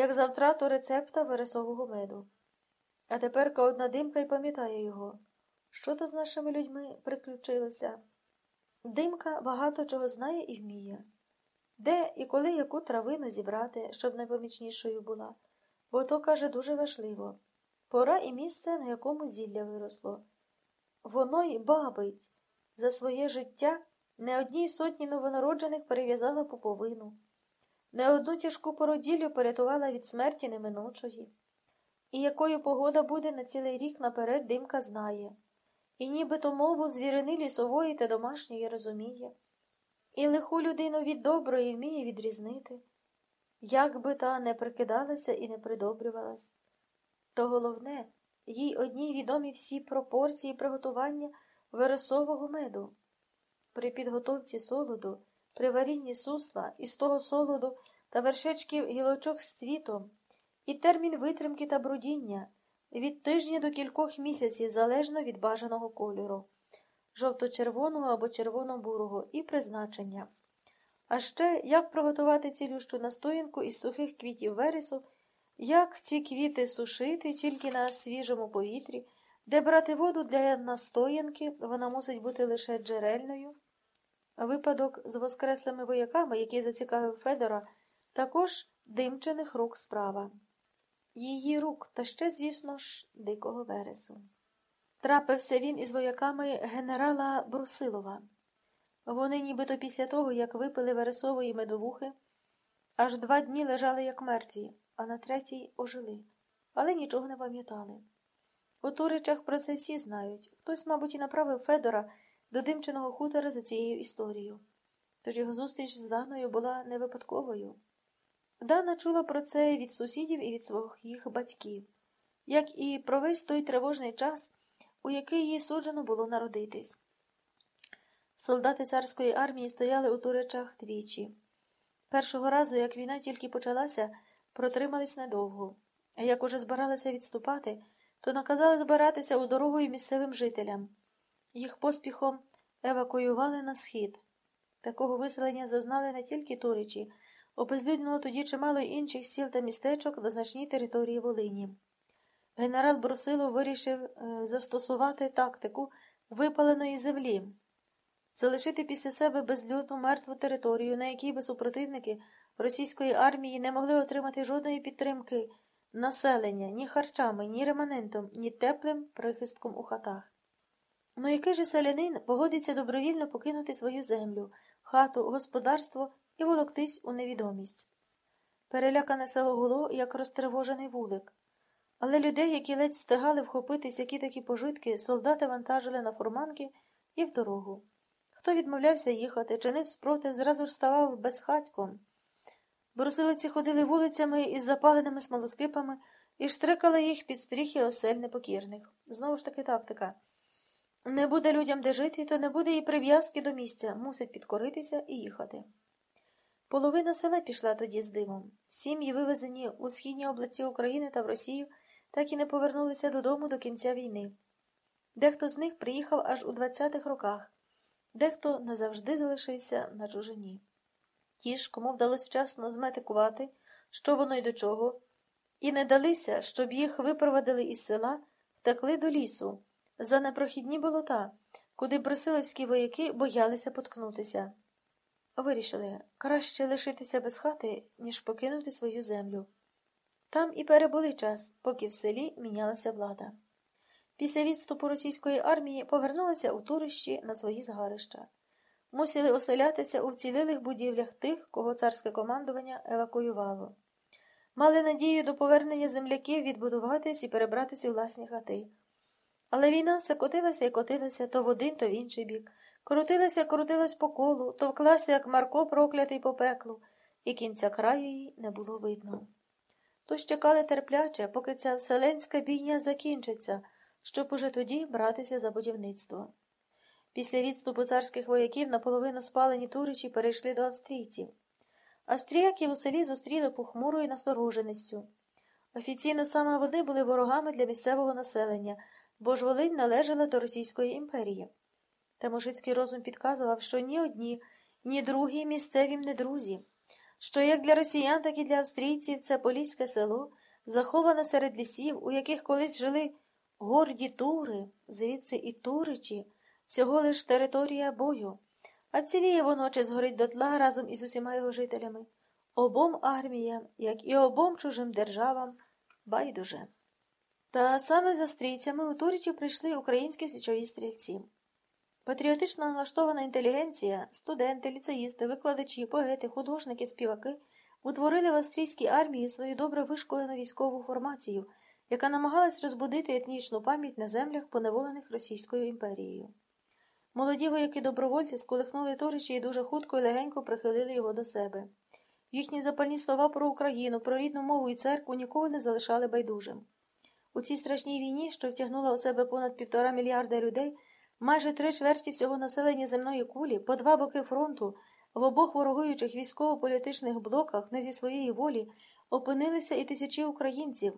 як за втрату рецепта вересового меду. А теперка одна димка й пам'ятає його. Що то з нашими людьми приключилося? Димка багато чого знає і вміє. Де і коли яку травину зібрати, щоб найпомічнішою була, бо то, каже, дуже важливо. Пора і місце, на якому зілля виросло. Воно й бабить. За своє життя не одній сотні новонароджених перев'язала пуповину, не одну тяжку породіллю порятувала від смерті неминучої. І якою погода буде на цілий рік наперед димка знає, і нібито мову звірини лісової та домашньої розуміє, і лиху людину від доброї вміє відрізнити, як би та не прикидалася і не придобрювалась. То головне, їй одній відомі всі пропорції приготування вересового меду. При підготовці солоду, при варінні сусла із того солоду та вершечків гілочок з цвітом, і термін витримки та брудіння від тижня до кількох місяців залежно від бажаного кольору, жовто-червоного або червоно-бурого і призначення. А ще як приготувати цілющу настоянку із сухих квітів вересу, як ці квіти сушити тільки на свіжому повітрі, де брати воду для настоянки, вона мусить бути лише джерельною. Випадок з воскреслими вояками, який зацікавив Федора, також димчених рук справа. Її рук, та ще, звісно ж, дикого вересу. Трапився він із вояками генерала Брусилова. Вони, нібито після того, як випили вересової медовухи, аж два дні лежали, як мертві, а на третій ожили, але нічого не пам'ятали. У Туричах про це всі знають. Хтось, мабуть, і направив Федора до димченого хутора за цією історією. Тож його зустріч з Даною була не випадковою. Дана чула про це від сусідів і від своїх батьків, як і про весь той тривожний час, у який їй суджено було народитись. Солдати царської армії стояли у туречах двічі. Першого разу, як війна тільки почалася, протримались недовго, а як уже збиралися відступати, то наказали збиратися у дорогу і місцевим жителям. Їх поспіхом евакуювали на схід. Такого виселення зазнали не тільки туричі, Обезлюднило тоді чимало інших сіл та містечок на значній території Волині. Генерал Брусилов вирішив е, застосувати тактику випаленої землі, залишити після себе безлюдну мертву територію, на якій би супротивники російської армії не могли отримати жодної підтримки населення ні харчами, ні реманентом, ні теплим прихистком у хатах. Ну який же селянин погодиться добровільно покинути свою землю, хату, господарство і волоктись у невідомість. Перелякане село гуло, як розтривожений вулик. Але людей, які ледь встигали вхопитись які такі пожитки, солдати вантажили на фурманки і в дорогу. Хто відмовлявся їхати, чинив спротив, зразу ж ставав безхатьком. Брусилиці ходили вулицями із запаленими смолоскипами і штрикали їх під стріхи осель непокірних. Знову ж таки тактика. Не буде людям де жити, то не буде і прив'язки до місця, мусить підкоритися і їхати. Половина села пішла тоді з димом. Сім'ї, вивезені у східні області України та в Росію, так і не повернулися додому до кінця війни. Дехто з них приїхав аж у 20-х роках, дехто назавжди залишився на чужині. Ті ж, кому вдалося вчасно зметикувати, що воно й до чого, і не далися, щоб їх випровадили із села, втекли до лісу, за непрохідні болота, куди брусилівські вояки боялися поткнутися. Вирішили краще лишитися без хати, ніж покинути свою землю. Там і перебули час, поки в селі мінялася влада. Після відступу російської армії повернулися у турищі на свої згарища, мусили оселятися у вцілілих будівлях тих, кого царське командування евакуювало. Мали надію до повернення земляків відбудуватись і перебратись у власні хати. Але війна все котилася і котилася то в один, то в інший бік. Крутилася, крутилась по колу, товклася, як Марко проклятий по пеклу, і кінця краю їй не було видно. Тож чекали терпляче, поки ця вселенська бійня закінчиться, щоб уже тоді братися за будівництво. Після відступу царських вояків наполовину спалені туричі перейшли до австрійців. Австріяків у селі зустріли похмурою настороженістю. Офіційно саме вони були ворогами для місцевого населення, бо ж Волинь належала до Російської імперії. Та мужицький розум підказував, що ні одні, ні другі місцевім не друзі. що як для росіян, так і для австрійців це поліське село, заховане серед лісів, у яких колись жили горді тури, звідси і туричі, всього лиш територія бою, а ціліє воно чи згорить дотла разом із усіма його жителями, обом арміям, як і обом чужим державам, байдуже. Та саме за стрійцями у Туричі прийшли українські січові стрільці. Патріотично налаштована інтелігенція, студенти, ліцеїсти, викладачі, поети, художники, співаки утворили в австрійській армії свою добре вишколену військову формацію, яка намагалась розбудити етнічну пам'ять на землях, поневолених Російською імперією. Молоді вояки добровольці сколихнули Туричі і дуже хутко і легенько прихилили його до себе. Їхні запальні слова про Україну, про рідну мову і церкву ніколи не залишали байдужим. У цій страшній війні, що втягнула у себе понад півтора мільярда людей, майже три чверті всього населення земної кулі, по два боки фронту, в обох ворогуючих військово-політичних блоках, не зі своєї волі, опинилися і тисячі українців,